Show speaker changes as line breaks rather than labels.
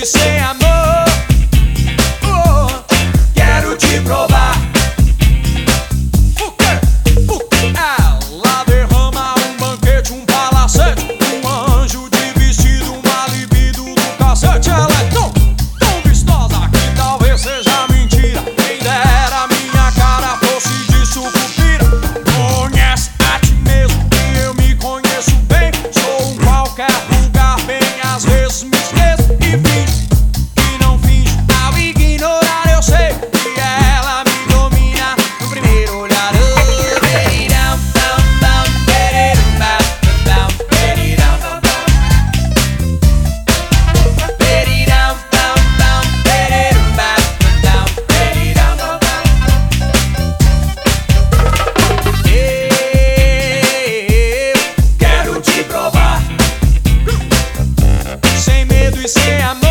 you say? say I'm